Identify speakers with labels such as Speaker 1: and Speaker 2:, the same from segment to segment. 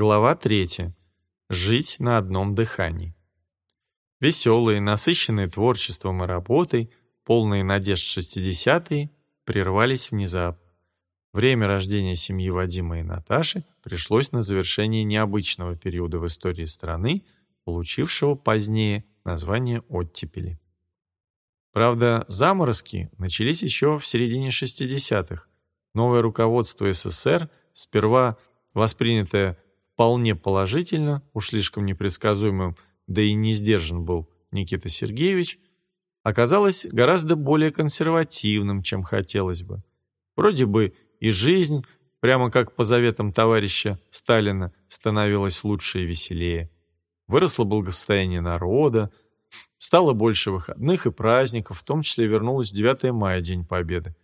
Speaker 1: Глава 3. Жить на одном дыхании. Веселые, насыщенные творчеством и работой, полные надежд 60-е прервались внезапно. Время рождения семьи Вадима и Наташи пришлось на завершение необычного периода в истории страны, получившего позднее название оттепели. Правда, заморозки начались еще в середине 60-х. Новое руководство СССР, сперва воспринятое вполне положительно, уж слишком непредсказуемым, да и не сдержан был Никита Сергеевич, оказалось гораздо более консервативным, чем хотелось бы. Вроде бы и жизнь, прямо как по заветам товарища Сталина, становилась лучше и веселее. Выросло благосостояние народа, стало больше выходных и праздников, в том числе вернулось 9 мая, День Победы.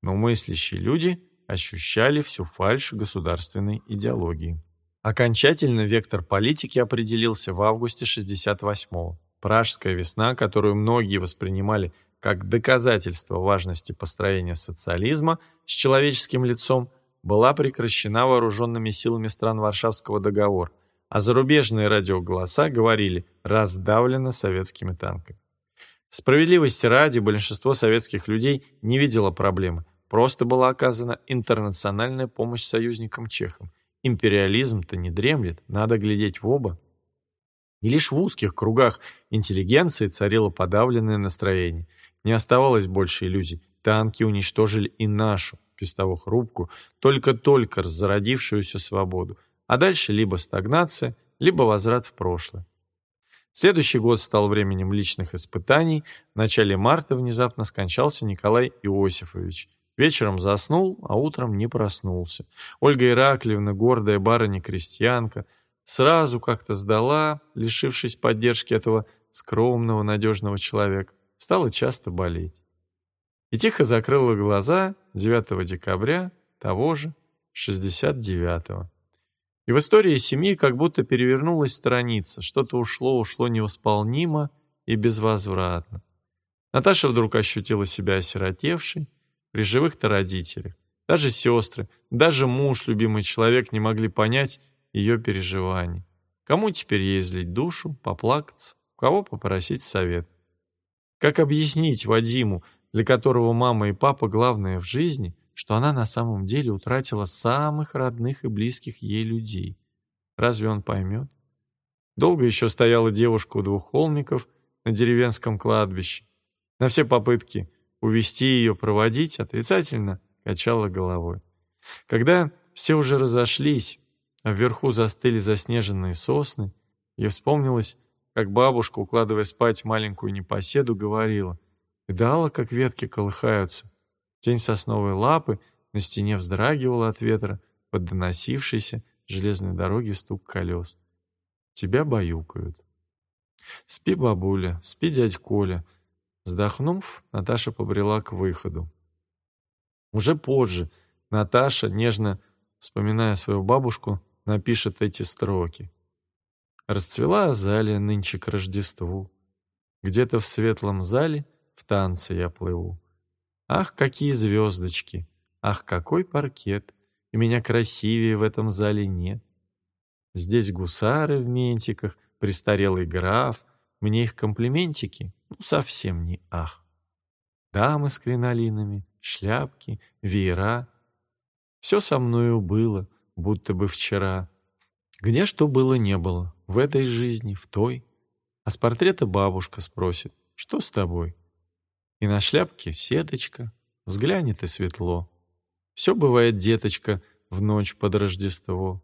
Speaker 1: Но мыслящие люди ощущали всю фальшь государственной идеологии. Окончательно вектор политики определился в августе 68-го. Пражская весна, которую многие воспринимали как доказательство важности построения социализма с человеческим лицом, была прекращена вооруженными силами стран Варшавского договора, а зарубежные радиоголоса говорили «раздавлено советскими танками». Справедливости ради, большинство советских людей не видело проблемы, просто была оказана интернациональная помощь союзникам чехам, Империализм-то не дремлет, надо глядеть в оба. И лишь в узких кругах интеллигенции царило подавленное настроение. Не оставалось больше иллюзий. Танки уничтожили и нашу, пестовухрубку, только-только зародившуюся свободу. А дальше либо стагнация, либо возврат в прошлое. Следующий год стал временем личных испытаний. В начале марта внезапно скончался Николай Иосифович. Вечером заснул, а утром не проснулся. Ольга Ираклиевна, гордая барыня-крестьянка, сразу как-то сдала, лишившись поддержки этого скромного, надежного человека, стала часто болеть. И тихо закрыла глаза 9 декабря того же 69-го. И в истории семьи как будто перевернулась страница, что-то ушло, ушло невосполнимо и безвозвратно. Наташа вдруг ощутила себя осиротевшей, при живых-то родителях. Даже сестры, даже муж, любимый человек, не могли понять ее переживаний. Кому теперь ей излить душу, поплакаться, кого попросить совет? Как объяснить Вадиму, для которого мама и папа главное в жизни, что она на самом деле утратила самых родных и близких ей людей? Разве он поймет? Долго еще стояла девушка у двух холмиков на деревенском кладбище. На все попытки увести ее, проводить, отрицательно качала головой. Когда все уже разошлись, а вверху застыли заснеженные сосны, ей вспомнилось, как бабушка, укладывая спать маленькую непоседу, говорила, «Видала, как ветки колыхаются?» Тень сосновой лапы на стене вздрагивала от ветра под доносившейся железной дороги стук колес. Тебя баюкают. Спи, бабуля, спи, дядь Коля, Вздохнув, Наташа побрела к выходу. Уже позже Наташа, нежно вспоминая свою бабушку, напишет эти строки. «Расцвела азалия нынче к Рождеству. Где-то в светлом зале в танце я плыву. Ах, какие звездочки! Ах, какой паркет! И меня красивее в этом зале нет. Здесь гусары в ментиках, престарелый граф, мне их комплиментики ну, совсем не ах. Дамы с кринолинами, шляпки, веера. Все со мною было, будто бы вчера. Где что было, не было, в этой жизни, в той. А с портрета бабушка спросит, что с тобой? И на шляпке сеточка, взглянет и светло. Все бывает, деточка, в ночь под Рождество.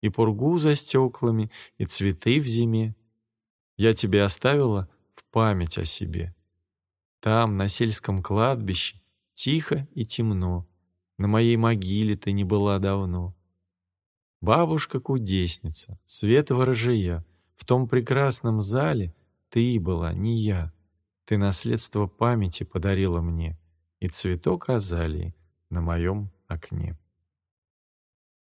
Speaker 1: И пургу за стеклами, и цветы в зиме, я тебе оставила в память о себе. Там, на сельском кладбище, тихо и темно. На моей могиле ты не была давно. Бабушка-кудесница, свет ворожия, В том прекрасном зале ты была, не я. Ты наследство памяти подарила мне И цветок азалии на моем окне.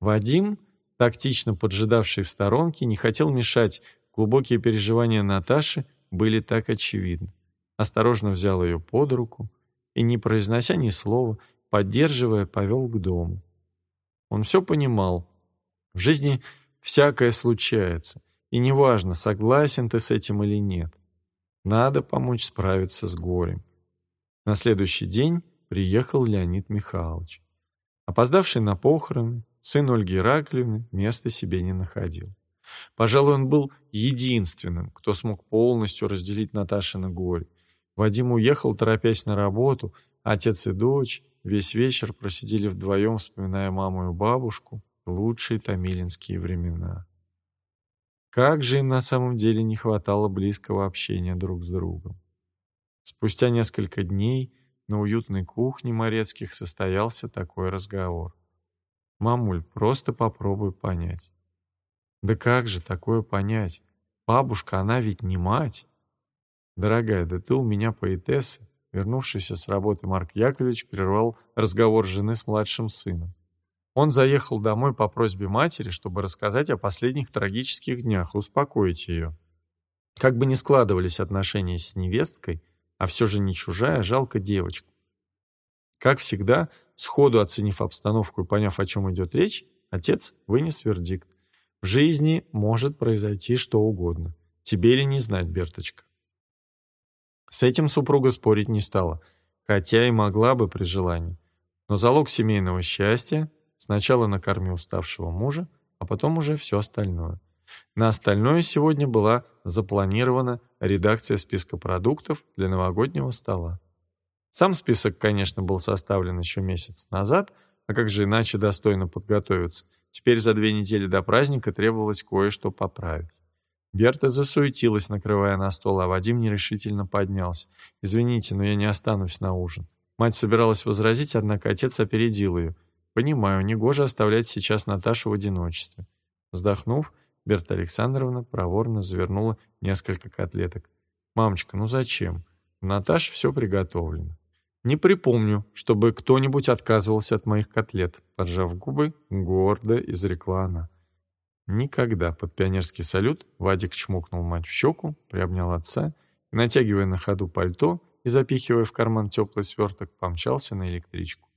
Speaker 1: Вадим, тактично поджидавший в сторонке, не хотел мешать Глубокие переживания Наташи были так очевидны. Осторожно взял ее под руку и, не произнося ни слова, поддерживая, повел к дому. Он все понимал. В жизни всякое случается, и неважно, согласен ты с этим или нет. Надо помочь справиться с горем. На следующий день приехал Леонид Михайлович. Опоздавший на похороны, сын Ольги Ираклиевны места себе не находил. Пожалуй, он был единственным, кто смог полностью разделить Наташина горе. Вадим уехал, торопясь на работу, отец и дочь весь вечер просидели вдвоем, вспоминая маму и бабушку, лучшие томилинские времена. Как же им на самом деле не хватало близкого общения друг с другом. Спустя несколько дней на уютной кухне Морецких состоялся такой разговор. «Мамуль, просто попробуй понять». «Да как же такое понять? Бабушка, она ведь не мать». «Дорогая, да ты у меня поэтесса». Вернувшийся с работы Марк Яковлевич прервал разговор жены с младшим сыном. Он заехал домой по просьбе матери, чтобы рассказать о последних трагических днях, успокоить ее. Как бы ни складывались отношения с невесткой, а все же не чужая, жалко девочку. Как всегда, сходу оценив обстановку и поняв, о чем идет речь, отец вынес вердикт. В жизни может произойти что угодно. Тебе ли не знать, Берточка? С этим супруга спорить не стала, хотя и могла бы при желании. Но залог семейного счастья – сначала накорми уставшего мужа, а потом уже все остальное. На остальное сегодня была запланирована редакция списка продуктов для новогоднего стола. Сам список, конечно, был составлен еще месяц назад, а как же иначе достойно подготовиться? Теперь за две недели до праздника требовалось кое-что поправить. Берта засуетилась, накрывая на стол, а Вадим нерешительно поднялся. «Извините, но я не останусь на ужин». Мать собиралась возразить, однако отец опередил ее. «Понимаю, негоже оставлять сейчас Наташу в одиночестве». Вздохнув, Берта Александровна проворно завернула несколько котлеток. «Мамочка, ну зачем? У Наташи все приготовлено». «Не припомню, чтобы кто-нибудь отказывался от моих котлет», поджав губы, гордо изрекла она. Никогда под пионерский салют Вадик чмокнул мать в щеку, приобнял отца и, натягивая на ходу пальто и запихивая в карман теплый сверток, помчался на электричку.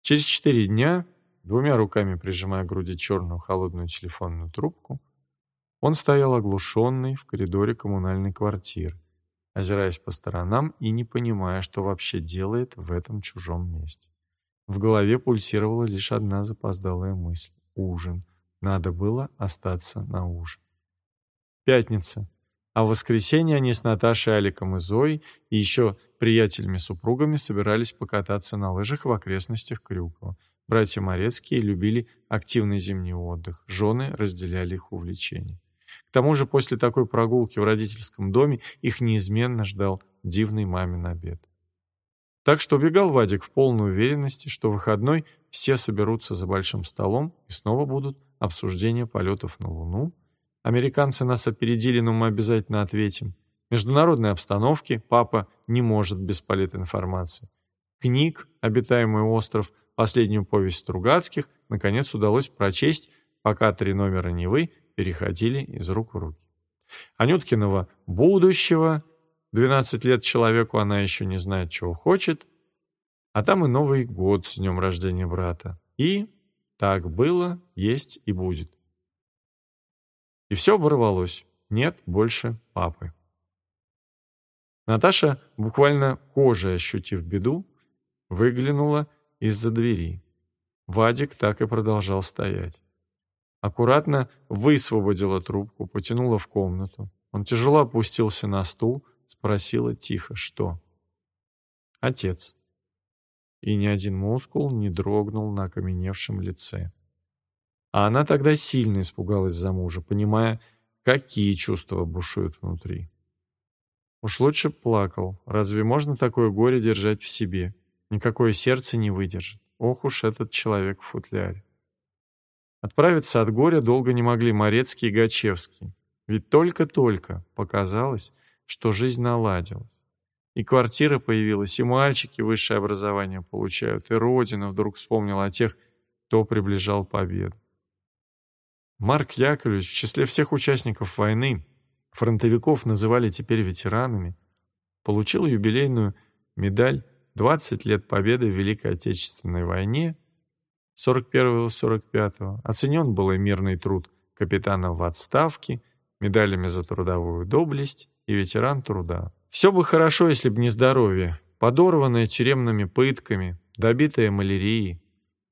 Speaker 1: Через четыре дня, двумя руками прижимая к груди черную холодную телефонную трубку, он стоял оглушенный в коридоре коммунальной квартиры, озираясь по сторонам и не понимая, что вообще делает в этом чужом месте. В голове пульсировала лишь одна запоздалая мысль — ужин — надо было остаться на ужин. Пятница. А в воскресенье они с Наташей, Аликом и Зоей и еще приятелями-супругами собирались покататься на лыжах в окрестностях Крюкова. Братья Морецкие любили активный зимний отдых, жены разделяли их увлечения. К тому же после такой прогулки в родительском доме их неизменно ждал дивный мамин обед. Так что убегал Вадик в полной уверенности, что в выходной все соберутся за большим столом и снова будут обсуждение полетов на Луну. Американцы нас опередили, но мы обязательно ответим. Международной обстановки папа не может без информации. Книг «Обитаемый остров», последнюю повесть Стругацких, наконец удалось прочесть, пока три номера Невы переходили из рук в руки. Анюткиного «Будущего», 12 лет человеку она еще не знает, чего хочет, а там и Новый год с днем рождения брата. И так было, есть и будет. И все оборвалось. Нет больше папы. Наташа, буквально кожей ощутив беду, выглянула из-за двери. Вадик так и продолжал стоять. Аккуратно высвободила трубку, потянула в комнату. Он тяжело опустился на стул, спросила тихо, что? Отец и ни один мускул не дрогнул на окаменевшем лице. А она тогда сильно испугалась за мужа, понимая, какие чувства бушуют внутри. Уж лучше плакал. Разве можно такое горе держать в себе? Никакое сердце не выдержит. Ох уж этот человек в футляре. Отправиться от горя долго не могли Морецкий и Гачевский. Ведь только-только показалось, что жизнь наладилась. И квартира появилась, и мальчики высшее образование получают, и Родина вдруг вспомнила о тех, кто приближал победу. Марк Яковлевич в числе всех участников войны, фронтовиков называли теперь ветеранами, получил юбилейную медаль «20 лет победы в Великой Отечественной войне» 41-45, оценен был и мирный труд капитаном в отставке, медалями за трудовую доблесть и ветеран труда. Все бы хорошо, если б не здоровье, подорванное тюремными пытками, добитое малярией,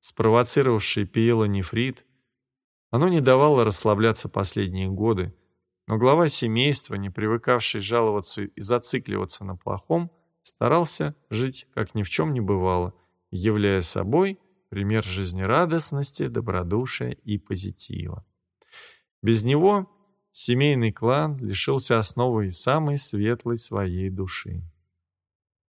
Speaker 1: спровоцировавшее пиелонефрит. Оно не давало расслабляться последние годы, но глава семейства, не привыкавший жаловаться и зацикливаться на плохом, старался жить, как ни в чем не бывало, являя собой пример жизнерадостности, добродушия и позитива. Без него семейный клан лишился основы и самой светлой своей души.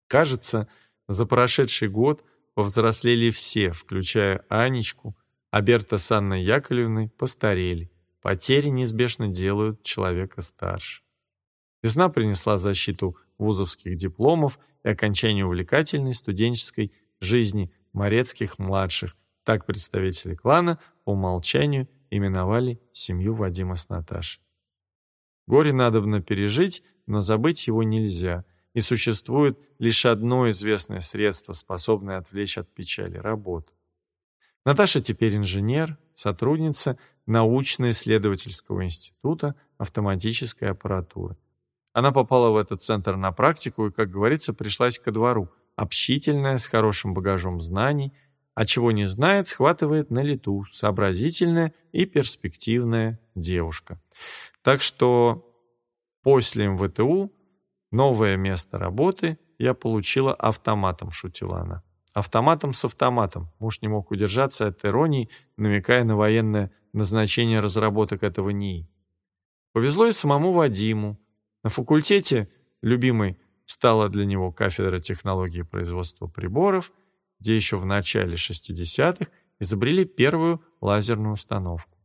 Speaker 1: Кажется, за прошедший год повзрослели все, включая Анечку, а Берта с Анной Яковлевной постарели. Потери неизбежно делают человека старше. Весна принесла защиту вузовских дипломов и окончание увлекательной студенческой жизни Морецких-младших. Так представители клана по умолчанию именовали семью Вадима с Наташей. Горе надобно пережить, но забыть его нельзя, и существует лишь одно известное средство, способное отвлечь от печали – работу. Наташа теперь инженер, сотрудница научно-исследовательского института автоматической аппаратуры. Она попала в этот центр на практику и, как говорится, пришлась ко двору, общительная, с хорошим багажом знаний, а чего не знает, схватывает на лету, сообразительная и перспективная девушка. Так что после МВТУ новое место работы я получила автоматом, шутила она. Автоматом с автоматом. Муж не мог удержаться от иронии, намекая на военное назначение разработок этого НИИ. Повезло и самому Вадиму. На факультете любимой стала для него кафедра технологии производства приборов, где еще в начале 60-х изобрели первую лазерную установку.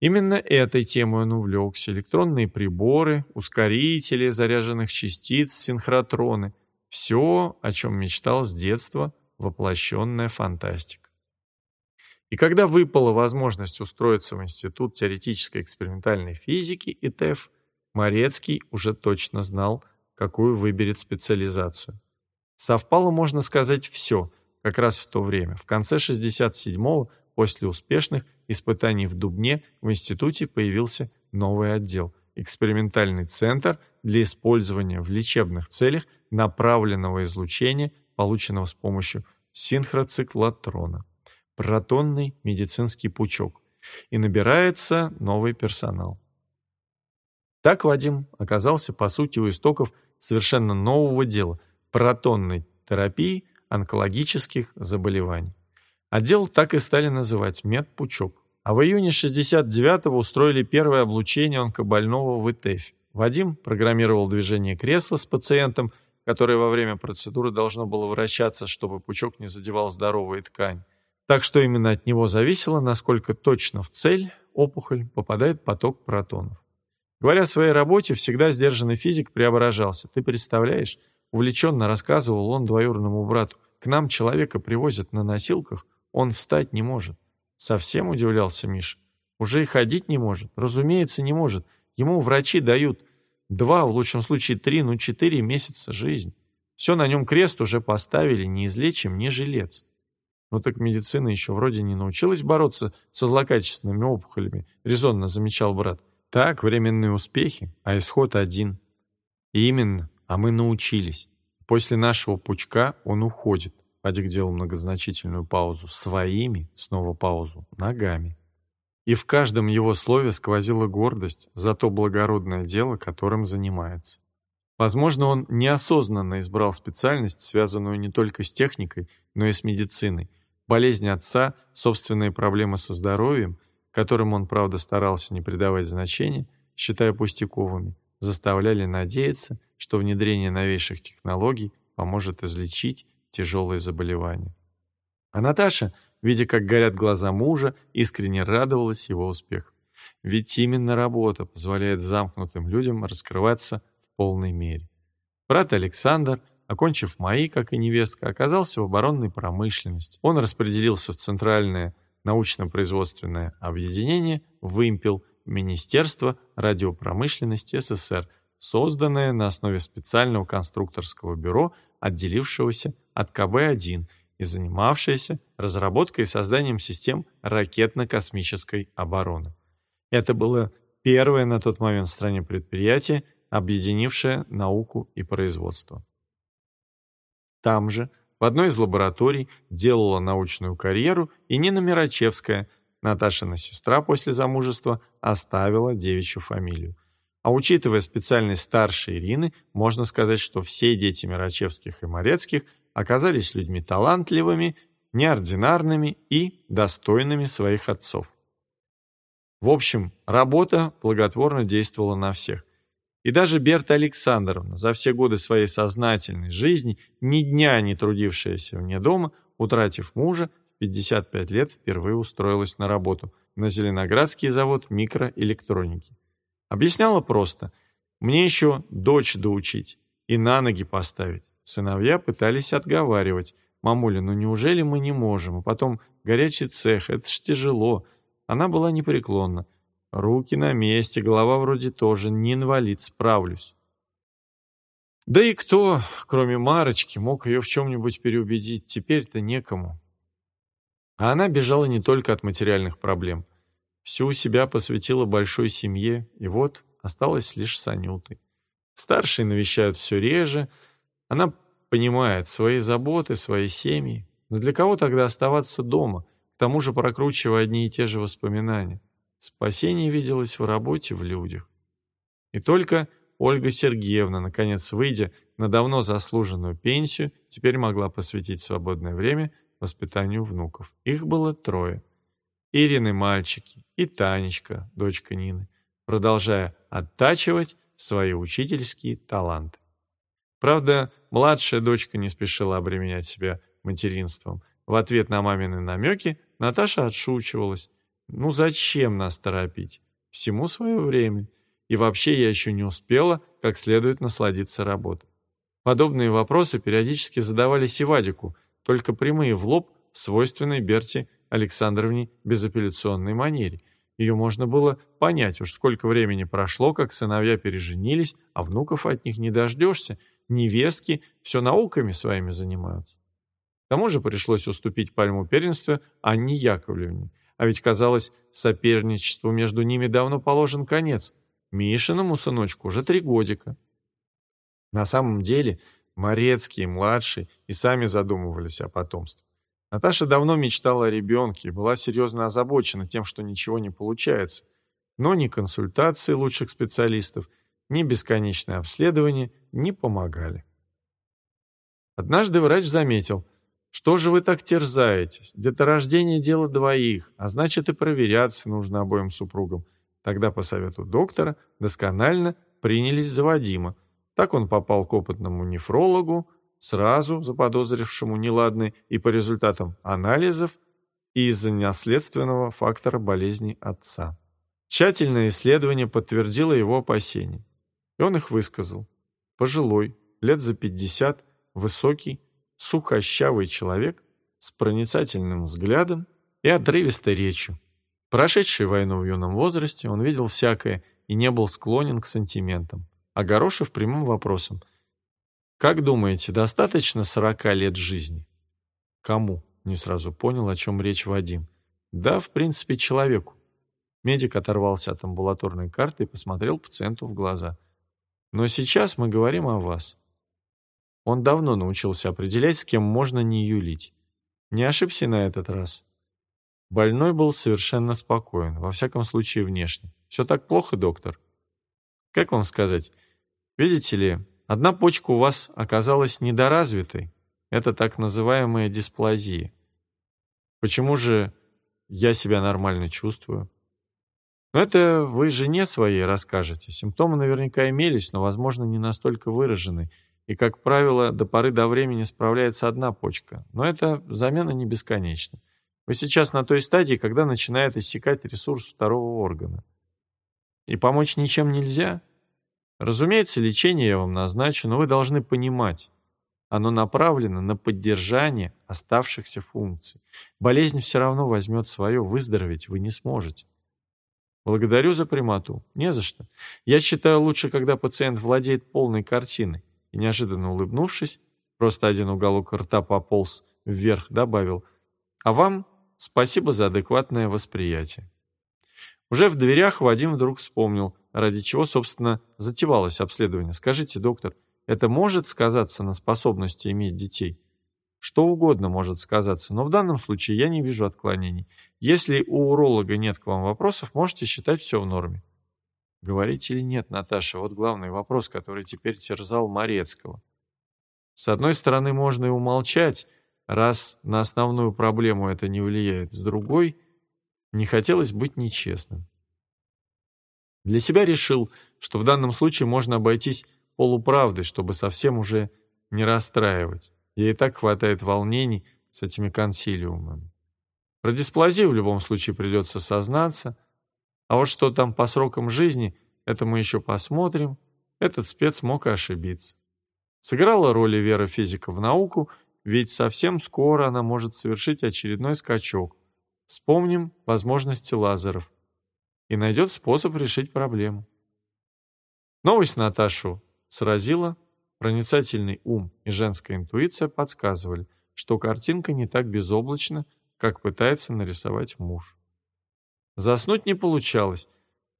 Speaker 1: Именно этой темой он увлекся. Электронные приборы, ускорители заряженных частиц, синхротроны. Все, о чем мечтал с детства, воплощенная фантастика. И когда выпала возможность устроиться в Институт теоретической экспериментальной физики ИТЭФ, Морецкий уже точно знал, какую выберет специализацию. Совпало, можно сказать, все, как раз в то время. В конце 67-го, после успешных испытаний в Дубне в институте появился новый отдел – экспериментальный центр для использования в лечебных целях направленного излучения, полученного с помощью синхроциклотрона, протонный медицинский пучок, и набирается новый персонал. Так Вадим оказался, по сути, у истоков совершенно нового дела – протонной терапии онкологических заболеваний. Отдел так и стали называть медпучок. А в июне 69-го устроили первое облучение онкобольного в ИТЭФ. Вадим программировал движение кресла с пациентом, которое во время процедуры должно было вращаться, чтобы пучок не задевал здоровую ткань. Так что именно от него зависело, насколько точно в цель опухоль попадает поток протонов. Говоря о своей работе, всегда сдержанный физик преображался. Ты представляешь, увлеченно рассказывал он двоюродному брату, к нам человека привозят на носилках, он встать не может. Совсем удивлялся Миш. Уже и ходить не может. Разумеется, не может. Ему врачи дают два, в лучшем случае три, ну четыре месяца жизни. Все на нем крест уже поставили, не излечим, не жилец. Ну так медицина еще вроде не научилась бороться со злокачественными опухолями, резонно замечал брат. Так, временные успехи, а исход один. И именно, а мы научились. После нашего пучка он уходит. Адик делал многозначительную паузу. Своими, снова паузу, ногами. И в каждом его слове сквозила гордость за то благородное дело, которым занимается. Возможно, он неосознанно избрал специальность, связанную не только с техникой, но и с медициной. Болезнь отца, собственные проблемы со здоровьем, которым он, правда, старался не придавать значения, считая пустяковыми, заставляли надеяться, что внедрение новейших технологий поможет излечить тяжелые заболевания. А Наташа, видя, как горят глаза мужа, искренне радовалась его успеху. Ведь именно работа позволяет замкнутым людям раскрываться в полной мере. Брат Александр, окончив МАИ, как и невестка, оказался в оборонной промышленности. Он распределился в Центральное научно-производственное объединение «Вымпел» Министерства радиопромышленности СССр, созданное на основе специального конструкторского бюро, отделившегося от КБ-1 и занимавшееся разработкой и созданием систем ракетно-космической обороны. Это было первое на тот момент в стране предприятие, объединившее науку и производство. Там же, в одной из лабораторий, делала научную карьеру и Нина Мирачевская, Наташина сестра после замужества, оставила девичью фамилию. А учитывая специальность старшей Ирины, можно сказать, что все дети Мирачевских и Морецких оказались людьми талантливыми, неординарными и достойными своих отцов. В общем, работа благотворно действовала на всех. И даже Берта Александровна, за все годы своей сознательной жизни, ни дня не трудившаяся вне дома, утратив мужа, в 55 лет впервые устроилась на работу на Зеленоградский завод микроэлектроники. Объясняла просто. Мне еще дочь доучить и на ноги поставить. Сыновья пытались отговаривать. «Мамуля, ну неужели мы не можем? А потом горячий цех, это ж тяжело». Она была непреклонна. Руки на месте, голова вроде тоже, не инвалид, справлюсь. Да и кто, кроме Марочки, мог ее в чем-нибудь переубедить, теперь-то некому. А она бежала не только от материальных проблем. Всю себя посвятила большой семье, и вот осталась лишь с Анютой. Старшие навещают все реже, она понимает свои заботы, свои семьи. Но для кого тогда оставаться дома, к тому же прокручивая одни и те же воспоминания? Спасение виделось в работе, в людях. И только Ольга Сергеевна, наконец выйдя на давно заслуженную пенсию, теперь могла посвятить свободное время воспитанию внуков. Их было трое. Ирины мальчики и Танечка, дочка Нины, продолжая оттачивать свои учительские таланты. Правда, младшая дочка не спешила обременять себя материнством. В ответ на мамины намеки Наташа отшучивалась. «Ну зачем нас торопить? Всему свое время. И вообще я еще не успела как следует насладиться работой». Подобные вопросы периодически задавались и Вадику, только прямые в лоб в свойственной Берте Александровне безапелляционной манере. Ее можно было понять, уж сколько времени прошло, как сыновья переженились, а внуков от них не дождешься, невестки все науками своими занимаются. К тому же пришлось уступить пальму первенства Анне Яковлевне. А ведь, казалось, соперничеству между ними давно положен конец. Мишиному сыночку уже три годика. На самом деле, Морецкий младший и сами задумывались о потомстве. Наташа давно мечтала о ребенке и была серьезно озабочена тем, что ничего не получается. Но ни консультации лучших специалистов, ни бесконечное обследование не помогали. Однажды врач заметил, что же вы так терзаетесь, деторождение дело двоих, а значит и проверяться нужно обоим супругам. Тогда по совету доктора досконально принялись за Вадима. Так он попал к опытному нефрологу, сразу заподозрившему неладное и по результатам анализов и из-за наследственного фактора болезни отца. Тщательное исследование подтвердило его опасения. И он их высказал. Пожилой, лет за пятьдесят, высокий, сухощавый человек с проницательным взглядом и отрывистой речью. Прошедший войну в юном возрасте, он видел всякое и не был склонен к сантиментам. Огорошив прямым вопросом. «Как думаете, достаточно сорока лет жизни?» «Кому?» — не сразу понял, о чем речь Вадим. «Да, в принципе, человеку». Медик оторвался от амбулаторной карты и посмотрел пациенту в глаза. Но сейчас мы говорим о вас. Он давно научился определять, с кем можно не юлить. Не ошибся на этот раз. Больной был совершенно спокоен, во всяком случае внешне. Все так плохо, доктор? Как вам сказать? Видите ли, одна почка у вас оказалась недоразвитой. Это так называемая дисплазия. Почему же я себя нормально чувствую? Но это вы жене своей расскажете. Симптомы наверняка имелись, но, возможно, не настолько выражены. И, как правило, до поры до времени справляется одна почка. Но эта замена не бесконечна. Вы сейчас на той стадии, когда начинает иссякать ресурс второго органа. И помочь ничем нельзя? Разумеется, лечение я вам назначу, но вы должны понимать, оно направлено на поддержание оставшихся функций. Болезнь все равно возьмет свое, выздороветь вы не сможете. Благодарю за прямоту. Не за что. Я считаю лучше, когда пациент владеет полной картиной. И неожиданно улыбнувшись, просто один уголок рта пополз вверх, добавил. А вам спасибо за адекватное восприятие. Уже в дверях Вадим вдруг вспомнил, ради чего, собственно, затевалось обследование. «Скажите, доктор, это может сказаться на способности иметь детей?» Что угодно может сказаться, но в данном случае я не вижу отклонений. Если у уролога нет к вам вопросов, можете считать все в норме. Говорить или нет, Наташа, вот главный вопрос, который теперь терзал Морецкого. С одной стороны, можно и умолчать, раз на основную проблему это не влияет. С другой, не хотелось быть нечестным. Для себя решил, что в данном случае можно обойтись полуправдой, чтобы совсем уже не расстраивать. Ей и так хватает волнений с этими консилиумами. Про дисплазию в любом случае придется сознаться, а вот что там по срокам жизни, это мы еще посмотрим. Этот спец мог и ошибиться. Сыграла роль и вера физика в науку, ведь совсем скоро она может совершить очередной скачок. Вспомним возможности лазеров и найдет способ решить проблему. Новость Наташу сразила, проницательный ум и женская интуиция подсказывали, что картинка не так безоблачна, как пытается нарисовать муж. Заснуть не получалось.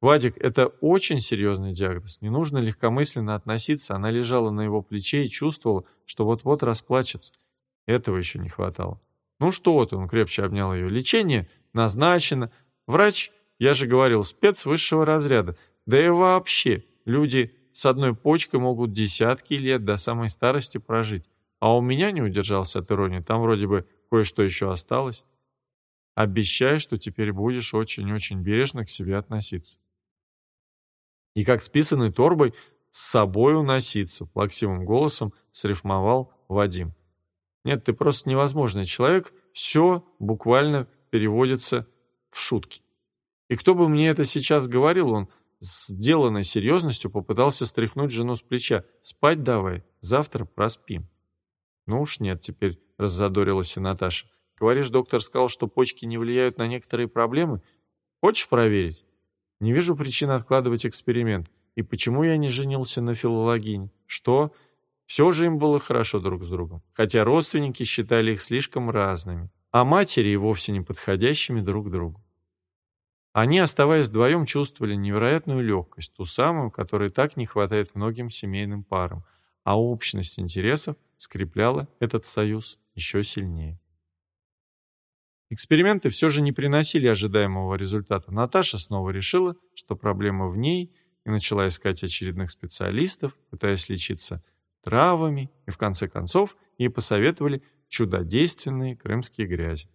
Speaker 1: Вадик, это очень серьезный диагноз. Не нужно легкомысленно относиться. Она лежала на его плече и чувствовала, что вот-вот расплачется. Этого еще не хватало. Ну что ты, он крепче обнял ее. Лечение назначено. Врач я же говорил, спец высшего разряда. Да и вообще, люди с одной почкой могут десятки лет до самой старости прожить. А у меня не удержался от иронии, там вроде бы кое-что еще осталось. Обещай, что теперь будешь очень-очень бережно к себе относиться. И как с торбой с собой уноситься, плаксивым голосом срифмовал Вадим. Нет, ты просто невозможный человек, все буквально переводится в шутки. И кто бы мне это сейчас говорил, он с сделанной серьезностью попытался стряхнуть жену с плеча. «Спать давай, завтра проспим». «Ну уж нет, теперь», — раззадорилась и Наташа. «Говоришь, доктор сказал, что почки не влияют на некоторые проблемы? Хочешь проверить?» «Не вижу причин откладывать эксперимент. И почему я не женился на филологине? Что?» Все же им было хорошо друг с другом, хотя родственники считали их слишком разными, а матери и вовсе не подходящими друг другу. Они, оставаясь вдвоем, чувствовали невероятную легкость, ту самую, которой так не хватает многим семейным парам, а общность интересов скрепляла этот союз еще сильнее. Эксперименты все же не приносили ожидаемого результата. Наташа снова решила, что проблема в ней, и начала искать очередных специалистов, пытаясь лечиться травами, и в конце концов ей посоветовали чудодейственные крымские грязи.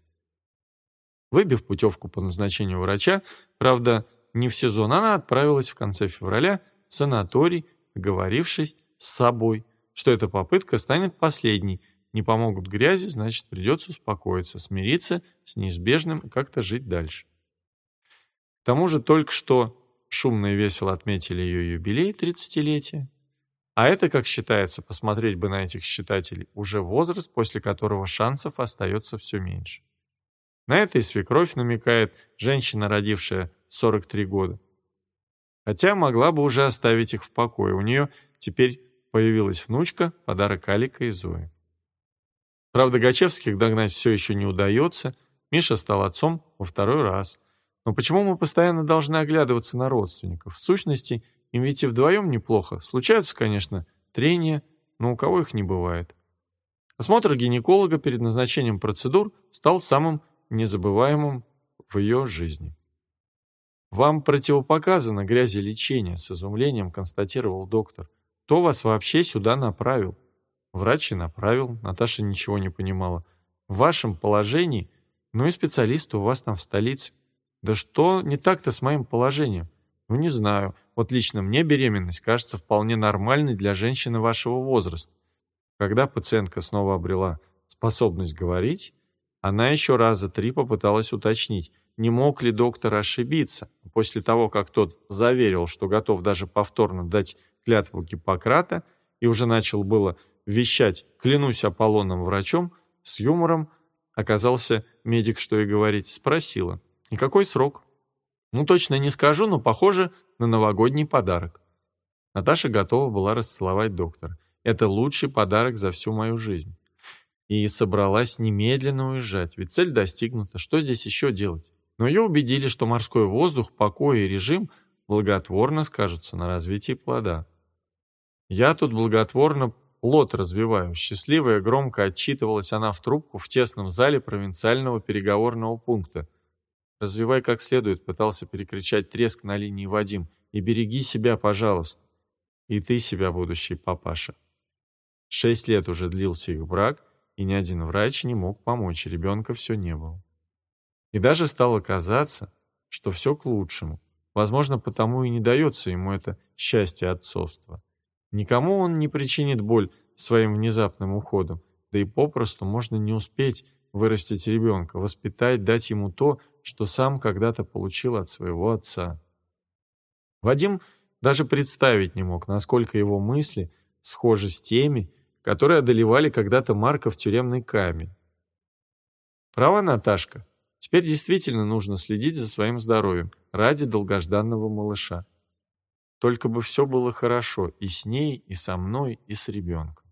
Speaker 1: Выбив путевку по назначению врача, правда, не в сезон, она отправилась в конце февраля в санаторий, договорившись с собой, что эта попытка станет последней. Не помогут грязи, значит, придется успокоиться, смириться с неизбежным и как-то жить дальше. К тому же только что шумно и весело отметили ее юбилей 30-летия. А это, как считается, посмотреть бы на этих считателей, уже возраст, после которого шансов остается все меньше. На это и свекровь намекает женщина, родившая 43 года. Хотя могла бы уже оставить их в покое. У нее теперь появилась внучка, подарок Алика и Зои. Правда, Гачевских догнать все еще не удается. Миша стал отцом во второй раз. Но почему мы постоянно должны оглядываться на родственников? В сущности, им ведь и вдвоем неплохо. Случаются, конечно, трения, но у кого их не бывает. Осмотр гинеколога перед назначением процедур стал самым незабываемым в ее жизни. «Вам противопоказано грязи лечения», — с изумлением констатировал доктор. «Кто вас вообще сюда направил?» Врач и направил, Наташа ничего не понимала. «В вашем положении, ну и специалисты у вас там в столице. Да что не так-то с моим положением? Ну не знаю, вот лично мне беременность кажется вполне нормальной для женщины вашего возраста. Когда пациентка снова обрела способность говорить, она еще раза три попыталась уточнить, не мог ли доктор ошибиться. После того, как тот заверил, что готов даже повторно дать клятву Гиппократа, и уже начал было вещать «клянусь Аполлоном врачом», с юмором оказался медик, что и говорить, спросила «И какой срок?» «Ну, точно не скажу, но похоже на новогодний подарок». Наташа готова была расцеловать доктора. «Это лучший подарок за всю мою жизнь» и собралась немедленно уезжать, ведь цель достигнута, что здесь еще делать? но ее убедили, что морской воздух, покой и режим благотворно скажутся на развитии плода. Я тут благотворно плод развиваю. Счастливая громко отчитывалась она в трубку в тесном зале провинциального переговорного пункта. «Развивай как следует», — пытался перекричать треск на линии Вадим. «И береги себя, пожалуйста. И ты себя, будущий папаша». Шесть лет уже длился их брак, и ни один врач не мог помочь, ребенка все не было. И даже стало казаться, что все к лучшему. Возможно, потому и не дается ему это счастье отцовства. Никому он не причинит боль своим внезапным уходом, да и попросту можно не успеть вырастить ребенка, воспитать, дать ему то, что сам когда-то получил от своего отца. Вадим даже представить не мог, насколько его мысли схожи с теми, которые одолевали когда-то Марка в тюремной камере. Права Наташка, теперь действительно нужно следить за своим здоровьем ради долгожданного малыша. Только бы все было хорошо и с ней, и со мной, и с ребенком.